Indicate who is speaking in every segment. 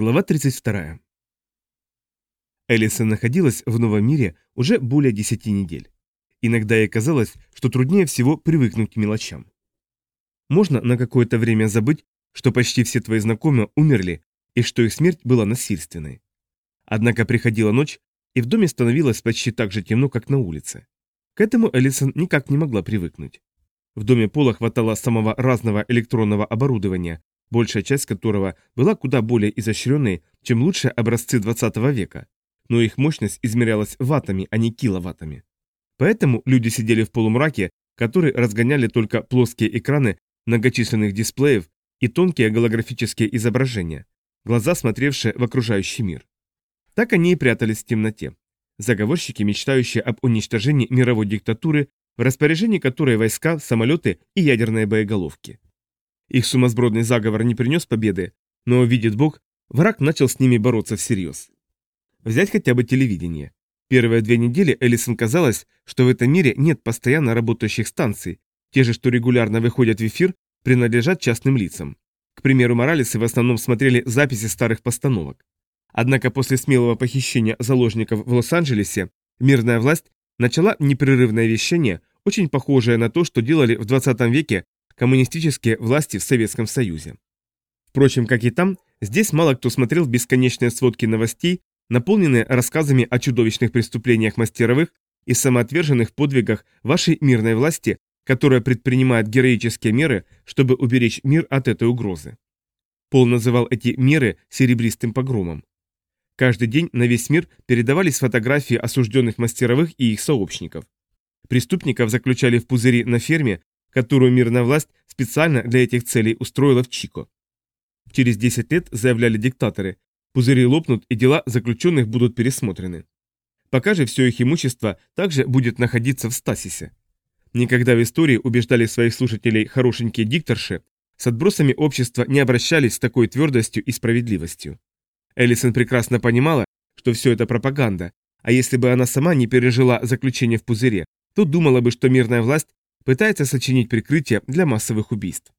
Speaker 1: Глава 32. Элисон находилась в новом мире уже более 10 недель. Иногда ей казалось, что труднее всего привыкнуть к мелочам. Можно на какое-то время забыть, что почти все твои знакомые умерли и что их смерть была насильственной. Однако приходила ночь, и в доме становилось почти так же темно, как на улице. К этому Элисон никак не могла привыкнуть. В доме Пола хватало самого разного электронного оборудования, большая часть которого была куда более изощренной, чем лучшие образцы 20 века, но их мощность измерялась ваттами, а не киловаттами. Поэтому люди сидели в полумраке, который разгоняли только плоские экраны многочисленных дисплеев и тонкие голографические изображения, глаза, смотревшие в окружающий мир. Так они и прятались в темноте. Заговорщики, мечтающие об уничтожении мировой диктатуры, в распоряжении которой войска, самолеты и ядерные боеголовки. Их сумасбродный заговор не принес победы, но, видит Бог, враг начал с ними бороться всерьез. Взять хотя бы телевидение. Первые две недели Элисон казалось, что в этом мире нет постоянно работающих станций, те же, что регулярно выходят в эфир, принадлежат частным лицам. К примеру, Моралесы в основном смотрели записи старых постановок. Однако после смелого похищения заложников в Лос-Анджелесе мирная власть начала непрерывное вещание, очень похожее на то, что делали в 20 веке коммунистические власти в Советском Союзе. Впрочем, как и там, здесь мало кто смотрел бесконечные сводки новостей, наполненные рассказами о чудовищных преступлениях мастеровых и самоотверженных подвигах вашей мирной власти, которая предпринимает героические меры, чтобы уберечь мир от этой угрозы. Пол называл эти меры серебристым погромом. Каждый день на весь мир передавались фотографии осужденных мастеровых и их сообщников. Преступников заключали в пузыри на ферме, которую мирная власть специально для этих целей устроила в Чико. Через 10 лет, заявляли диктаторы, пузыри лопнут и дела заключенных будут пересмотрены. Пока же все их имущество также будет находиться в стасисе. Никогда в истории убеждали своих слушателей хорошенькие дикторши, с отбросами общества не обращались с такой твердостью и справедливостью. Эллисон прекрасно понимала, что все это пропаганда, а если бы она сама не пережила заключение в пузыре, то думала бы, что мирная власть пытается сочинить прикрытие для массовых убийств.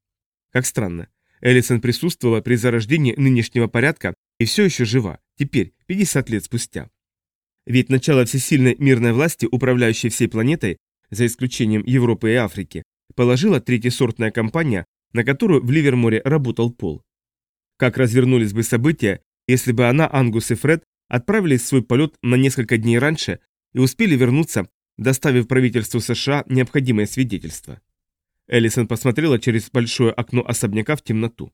Speaker 1: Как странно, Эллисон присутствовала при зарождении нынешнего порядка и все еще жива, теперь, 50 лет спустя. Ведь начало всесильной мирной власти, управляющей всей планетой, за исключением Европы и Африки, положила третьесортная компания, на которую в Ливерморе работал Пол. Как развернулись бы события, если бы она, Ангус и Фред отправились в свой полет на несколько дней раньше и успели вернуться доставив правительству США необходимое свидетельство. Эллисон посмотрела через большое окно особняка в темноту.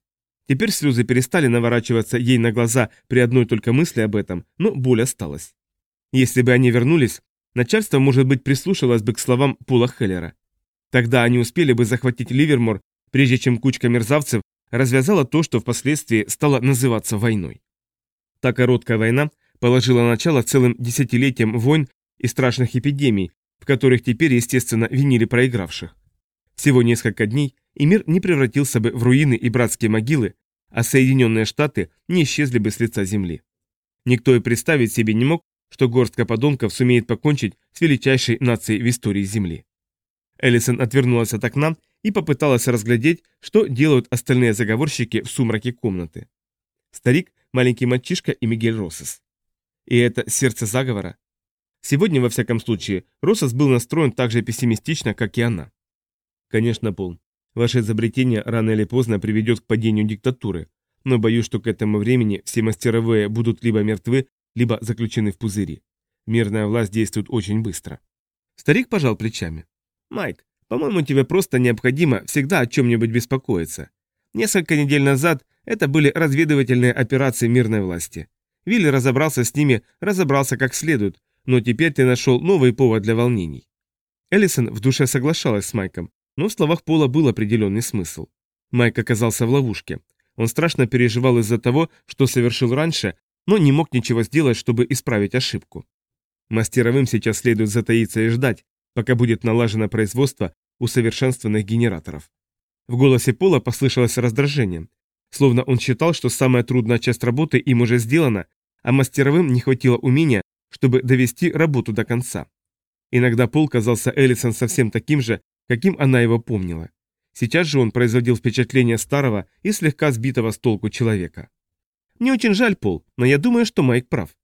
Speaker 1: Теперь слезы перестали наворачиваться ей на глаза при одной только мысли об этом, но боль осталась. Если бы они вернулись, начальство, может быть, прислушалось бы к словам Пола Хеллера. Тогда они успели бы захватить Ливермор, прежде чем кучка мерзавцев развязала то, что впоследствии стало называться войной. Та короткая война положила начало целым десятилетиям войн и страшных эпидемий, в которых теперь, естественно, винили проигравших. Всего несколько дней, и мир не превратился бы в руины и братские могилы, а Соединенные Штаты не исчезли бы с лица земли. Никто и представить себе не мог, что горстка подонков сумеет покончить с величайшей нацией в истории Земли. Эллисон отвернулась от окна и попыталась разглядеть, что делают остальные заговорщики в сумраке комнаты. Старик, маленький мальчишка и Мигель Росес. И это сердце заговора, Сегодня, во всяком случае, Росос был настроен так же пессимистично, как и она. Конечно, Пол, ваше изобретение рано или поздно приведет к падению диктатуры, но боюсь, что к этому времени все мастеровые будут либо мертвы, либо заключены в пузыри. Мирная власть действует очень быстро. Старик пожал плечами. Майк, по-моему, тебе просто необходимо всегда о чем-нибудь беспокоиться. Несколько недель назад это были разведывательные операции мирной власти. Вилли разобрался с ними, разобрался как следует, но теперь ты нашел новый повод для волнений. Эллисон в душе соглашалась с Майком, но в словах Пола был определенный смысл. Майк оказался в ловушке. Он страшно переживал из-за того, что совершил раньше, но не мог ничего сделать, чтобы исправить ошибку. Мастеровым сейчас следует затаиться и ждать, пока будет налажено производство усовершенствованных генераторов. В голосе Пола послышалось раздражение, словно он считал, что самая трудная часть работы им уже сделана, а мастеровым не хватило умения чтобы довести работу до конца. Иногда Пол казался Эллисон совсем таким же, каким она его помнила. Сейчас же он производил впечатление старого и слегка сбитого с толку человека. Мне очень жаль, Пол, но я думаю, что Майк прав.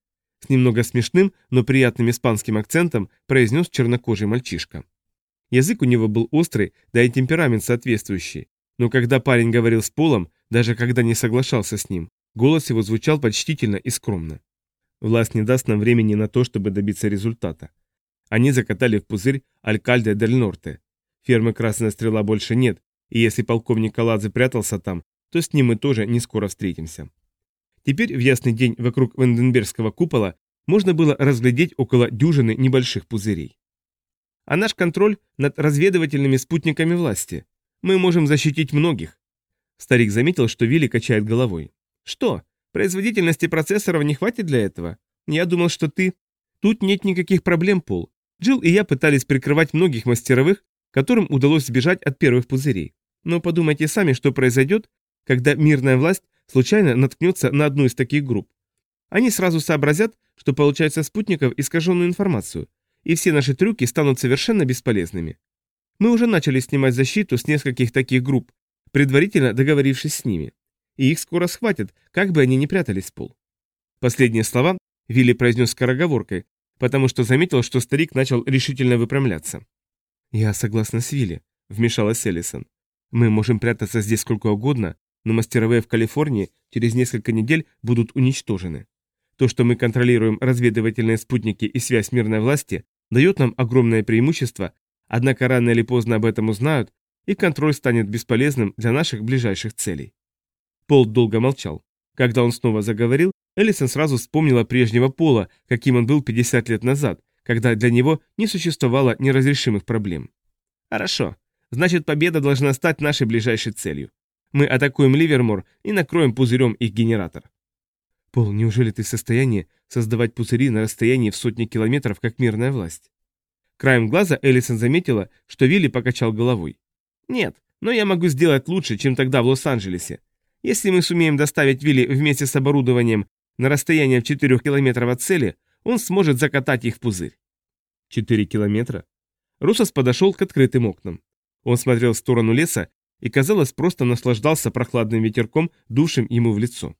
Speaker 1: С немного смешным, но приятным испанским акцентом произнес чернокожий мальчишка. Язык у него был острый, да и темперамент соответствующий. Но когда парень говорил с Полом, даже когда не соглашался с ним, голос его звучал почтительно и скромно. Власть не даст нам времени на то, чтобы добиться результата. Они закатали в пузырь Алькальде дель Норте. Фермы Красная Стрела больше нет, и если полковник Каладзе прятался там, то с ним мы тоже не скоро встретимся. Теперь в ясный день вокруг Ванденбергского купола можно было разглядеть около дюжины небольших пузырей. А наш контроль над разведывательными спутниками власти. Мы можем защитить многих. Старик заметил, что Вилли качает головой. Что, производительности процессоров не хватит для этого? Я думал, что ты... Тут нет никаких проблем, Пол. Джилл и я пытались прикрывать многих мастеровых, которым удалось сбежать от первых пузырей. Но подумайте сами, что произойдет, когда мирная власть случайно наткнется на одну из таких групп. Они сразу сообразят, что получают со спутников искаженную информацию, и все наши трюки станут совершенно бесполезными. Мы уже начали снимать защиту с нескольких таких групп, предварительно договорившись с ними. И их скоро схватят, как бы они ни прятались в пол. Последние слова Вилли произнес скороговоркой, потому что заметил, что старик начал решительно выпрямляться. «Я согласна с Вилли», — вмешалась Эллисон. «Мы можем прятаться здесь сколько угодно, но мастеровые в Калифорнии через несколько недель будут уничтожены. То, что мы контролируем разведывательные спутники и связь мирной власти, дает нам огромное преимущество, однако рано или поздно об этом узнают, и контроль станет бесполезным для наших ближайших целей». Пол долго молчал. Когда он снова заговорил, Эллисон сразу вспомнила прежнего Пола, каким он был 50 лет назад, когда для него не существовало неразрешимых проблем. «Хорошо. Значит, победа должна стать нашей ближайшей целью. Мы атакуем Ливермор и накроем пузырем их генератор». «Пол, неужели ты в состоянии создавать пузыри на расстоянии в сотни километров, как мирная власть?» Краем глаза Эллисон заметила, что Вилли покачал головой. «Нет, но я могу сделать лучше, чем тогда в Лос-Анджелесе. Если мы сумеем доставить Вилли вместе с оборудованием на расстояние в 4 километров от цели, он сможет закатать их в пузырь. 4 километра? Русос подошел к открытым окнам. Он смотрел в сторону леса и, казалось, просто наслаждался прохладным ветерком, дувшим ему в лицо.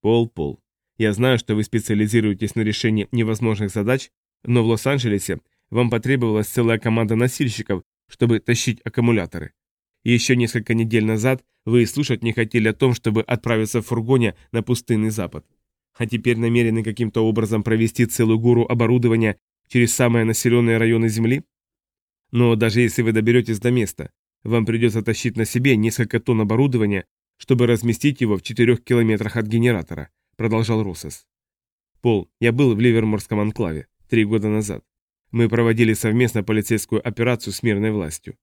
Speaker 1: Пол-пол. Я знаю, что вы специализируетесь на решении невозможных задач, но в Лос-Анджелесе вам потребовалась целая команда носильщиков, чтобы тащить аккумуляторы. Еще несколько недель назад вы и слушать не хотели о том, чтобы отправиться в фургоне на пустынный запад а теперь намерены каким-то образом провести целую гору оборудования через самые населенные районы Земли? Но даже если вы доберетесь до места, вам придется тащить на себе несколько тонн оборудования, чтобы разместить его в четырех километрах от генератора, продолжал Россес. Пол, я был в Ливерморском анклаве три года назад. Мы проводили совместно полицейскую операцию с мирной властью.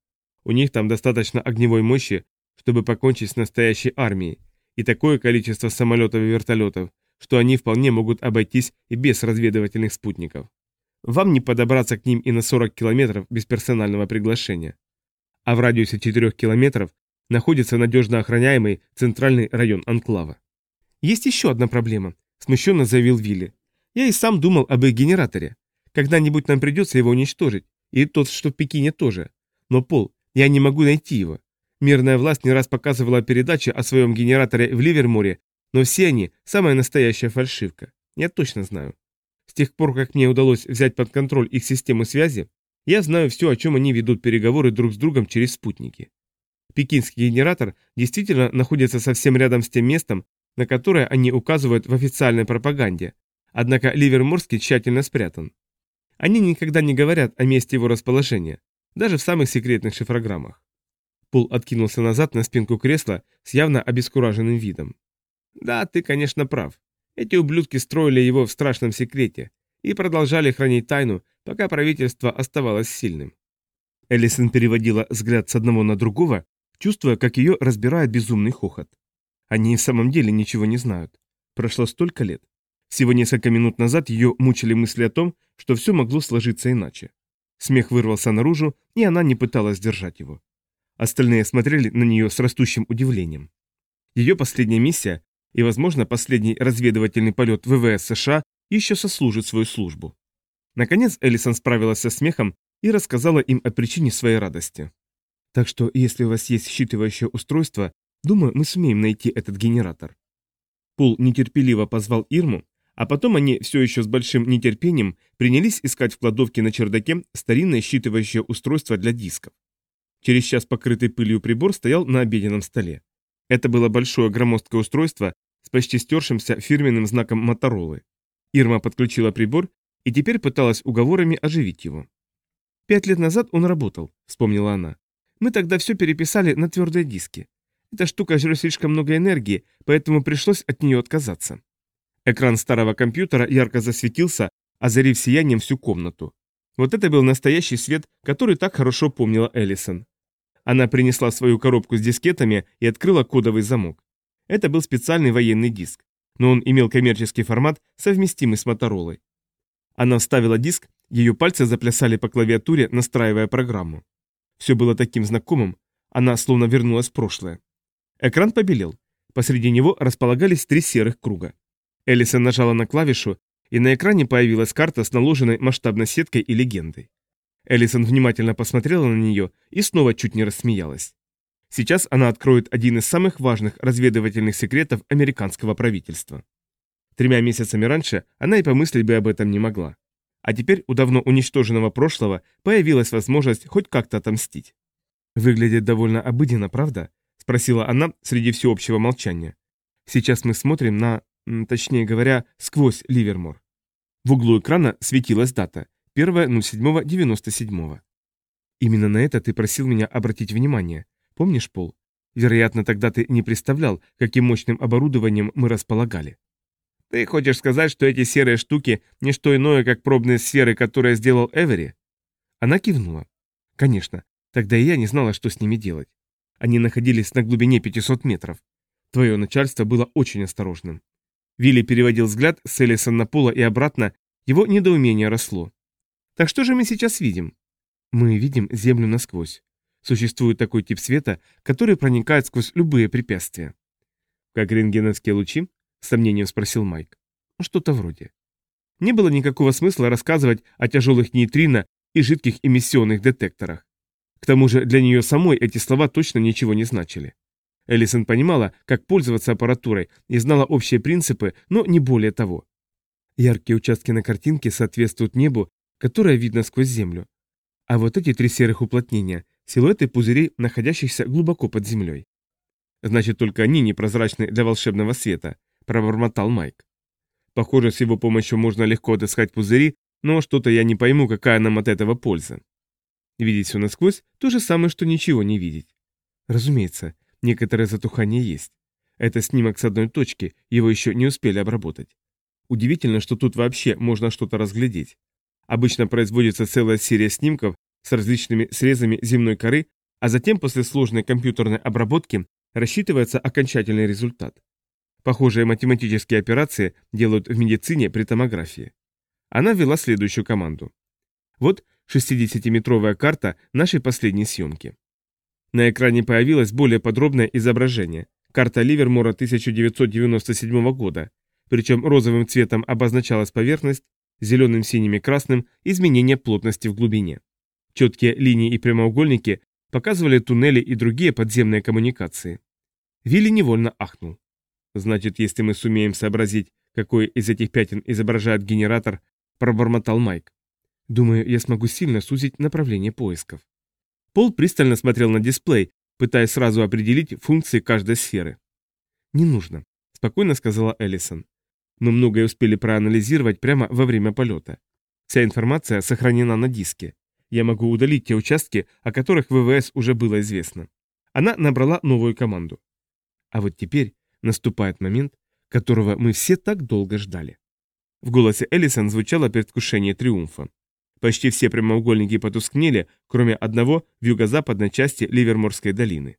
Speaker 1: У них там достаточно огневой мощи, чтобы покончить с настоящей армией, и такое количество самолетов и вертолетов, что они вполне могут обойтись и без разведывательных спутников. Вам не подобраться к ним и на 40 километров без персонального приглашения. А в радиусе 4 километров находится надежно охраняемый центральный район Анклава. Есть еще одна проблема, смущенно заявил Вилли. Я и сам думал об их генераторе. Когда-нибудь нам придется его уничтожить, и тот, что в Пекине тоже. Но, Пол, я не могу найти его. Мирная власть не раз показывала передачи о своем генераторе в Ливерморе но все они – самая настоящая фальшивка. Я точно знаю. С тех пор, как мне удалось взять под контроль их систему связи, я знаю все, о чем они ведут переговоры друг с другом через спутники. Пекинский генератор действительно находится совсем рядом с тем местом, на которое они указывают в официальной пропаганде, однако Ливерморский тщательно спрятан. Они никогда не говорят о месте его расположения, даже в самых секретных шифрограммах. Пол откинулся назад на спинку кресла с явно обескураженным видом. Да, ты, конечно, прав. Эти ублюдки строили его в страшном секрете и продолжали хранить тайну, пока правительство оставалось сильным. Эллисон переводила взгляд с одного на другого, чувствуя, как ее разбирает безумный хохот. Они в самом деле ничего не знают. Прошло столько лет. Всего несколько минут назад ее мучили мысли о том, что все могло сложиться иначе. Смех вырвался наружу, и она не пыталась сдержать его. Остальные смотрели на нее с растущим удивлением. Ее последняя миссия и, возможно, последний разведывательный полет ВВС США еще сослужит свою службу. Наконец Эллисон справилась со смехом и рассказала им о причине своей радости. Так что, если у вас есть считывающее устройство, думаю, мы сумеем найти этот генератор. Пол нетерпеливо позвал Ирму, а потом они все еще с большим нетерпением принялись искать в кладовке на чердаке старинное считывающее устройство для дисков. Через час покрытый пылью прибор стоял на обеденном столе. Это было большое громоздкое устройство с почти стершимся фирменным знаком Моторолы. Ирма подключила прибор и теперь пыталась уговорами оживить его. «Пять лет назад он работал», — вспомнила она. «Мы тогда все переписали на твердые диски. Эта штука жрет слишком много энергии, поэтому пришлось от нее отказаться». Экран старого компьютера ярко засветился, озарив сиянием всю комнату. Вот это был настоящий свет, который так хорошо помнила Эллисон. Она принесла свою коробку с дискетами и открыла кодовый замок. Это был специальный военный диск, но он имел коммерческий формат, совместимый с Моторолой. Она вставила диск, ее пальцы заплясали по клавиатуре, настраивая программу. Все было таким знакомым, она словно вернулась в прошлое. Экран побелел. Посреди него располагались три серых круга. Элисон нажала на клавишу, и на экране появилась карта с наложенной масштабной сеткой и легендой. Элисон внимательно посмотрела на нее и снова чуть не рассмеялась. Сейчас она откроет один из самых важных разведывательных секретов американского правительства. Тремя месяцами раньше она и помыслить бы об этом не могла. А теперь у давно уничтоженного прошлого появилась возможность хоть как-то отомстить. «Выглядит довольно обыденно, правда?» – спросила она среди всеобщего молчания. «Сейчас мы смотрим на, точнее говоря, сквозь Ливермор». В углу экрана светилась дата – 1.07.97. Именно на это ты просил меня обратить внимание. Помнишь, Пол? Вероятно, тогда ты не представлял, каким мощным оборудованием мы располагали. Ты хочешь сказать, что эти серые штуки – не что иное, как пробные сферы, которые сделал Эвери? Она кивнула. Конечно, тогда и я не знала, что с ними делать. Они находились на глубине 500 метров. Твое начальство было очень осторожным. Вилли переводил взгляд с Элисон на Пола и обратно, его недоумение росло. Так что же мы сейчас видим? Мы видим Землю насквозь. Существует такой тип света, который проникает сквозь любые препятствия. Как рентгеновские лучи? С сомнением спросил Майк. Что-то вроде. Не было никакого смысла рассказывать о тяжелых нейтрино и жидких эмиссионных детекторах. К тому же для нее самой эти слова точно ничего не значили. Элисон понимала, как пользоваться аппаратурой и знала общие принципы, но не более того. Яркие участки на картинке соответствуют небу которое видно сквозь землю. А вот эти три серых уплотнения – силуэты пузырей, находящихся глубоко под землей. Значит, только они непрозрачны для волшебного света, пробормотал Майк. Похоже, с его помощью можно легко отыскать пузыри, но что-то я не пойму, какая нам от этого польза. Видеть все насквозь – то же самое, что ничего не видеть. Разумеется, некоторое затухание есть. Это снимок с одной точки, его еще не успели обработать. Удивительно, что тут вообще можно что-то разглядеть. Обычно производится целая серия снимков с различными срезами земной коры, а затем после сложной компьютерной обработки рассчитывается окончательный результат. Похожие математические операции делают в медицине при томографии. Она ввела следующую команду. Вот 60-метровая карта нашей последней съемки. На экране появилось более подробное изображение. Карта Ливермора 1997 года. Причем розовым цветом обозначалась поверхность, зеленым, синим и красным изменение плотности в глубине. Четкие линии и прямоугольники показывали туннели и другие подземные коммуникации. Вилли невольно ахнул. Значит, если мы сумеем сообразить, какой из этих пятен изображает генератор, пробормотал Майк. Думаю, я смогу сильно сузить направление поисков. Пол пристально смотрел на дисплей, пытаясь сразу определить функции каждой сферы. «Не нужно», — спокойно сказала Эллисон. Мы многое успели проанализировать прямо во время полета. Вся информация сохранена на диске. Я могу удалить те участки, о которых ВВС уже было известно. Она набрала новую команду. А вот теперь наступает момент, которого мы все так долго ждали. В голосе Эллисон звучало предвкушение триумфа. Почти все прямоугольники потускнели, кроме одного в юго-западной части Ливерморской долины.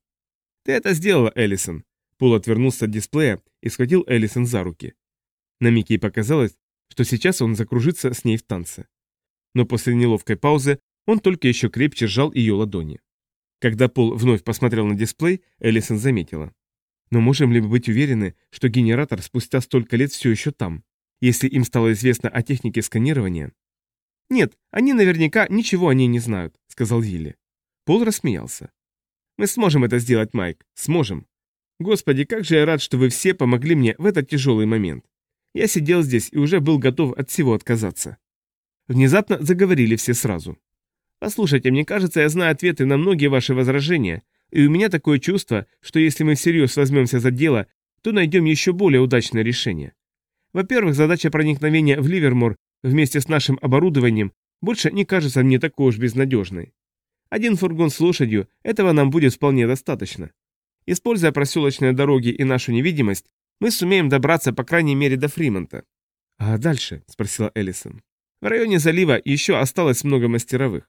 Speaker 1: «Ты это сделала, Эллисон!» Пол отвернулся от дисплея и схватил Эллисон за руки. На ей показалось, что сейчас он закружится с ней в танце. Но после неловкой паузы он только еще крепче сжал ее ладони. Когда Пол вновь посмотрел на дисплей, Элисон заметила. Но можем ли мы быть уверены, что генератор спустя столько лет все еще там, если им стало известно о технике сканирования? Нет, они наверняка ничего о ней не знают, сказал Вилли. Пол рассмеялся. Мы сможем это сделать, Майк, сможем. Господи, как же я рад, что вы все помогли мне в этот тяжелый момент. Я сидел здесь и уже был готов от всего отказаться. Внезапно заговорили все сразу. Послушайте, мне кажется, я знаю ответы на многие ваши возражения, и у меня такое чувство, что если мы всерьез возьмемся за дело, то найдем еще более удачное решение. Во-первых, задача проникновения в Ливермор вместе с нашим оборудованием больше не кажется мне такой уж безнадежной. Один фургон с лошадью, этого нам будет вполне достаточно. Используя проселочные дороги и нашу невидимость, мы сумеем добраться по крайней мере до Фримонта. «А дальше?» – спросила Эллисон. «В районе залива еще осталось много мастеровых.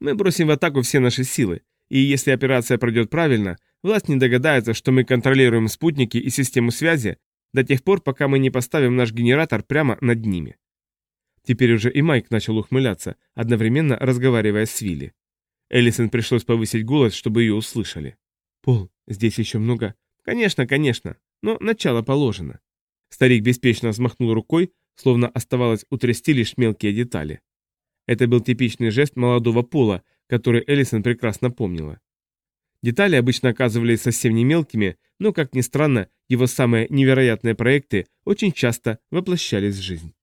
Speaker 1: Мы бросим в атаку все наши силы, и если операция пройдет правильно, власть не догадается, что мы контролируем спутники и систему связи до тех пор, пока мы не поставим наш генератор прямо над ними. Теперь уже и Майк начал ухмыляться, одновременно разговаривая с Вилли. Эллисон пришлось повысить голос, чтобы ее услышали. «Пол, здесь еще много...» «Конечно, конечно, но начало положено». Старик беспечно взмахнул рукой, словно оставалось утрясти лишь мелкие детали. Это был типичный жест молодого пола, который Эллисон прекрасно помнила. Детали обычно оказывались совсем не мелкими, но, как ни странно, его самые невероятные проекты очень часто воплощались в жизнь.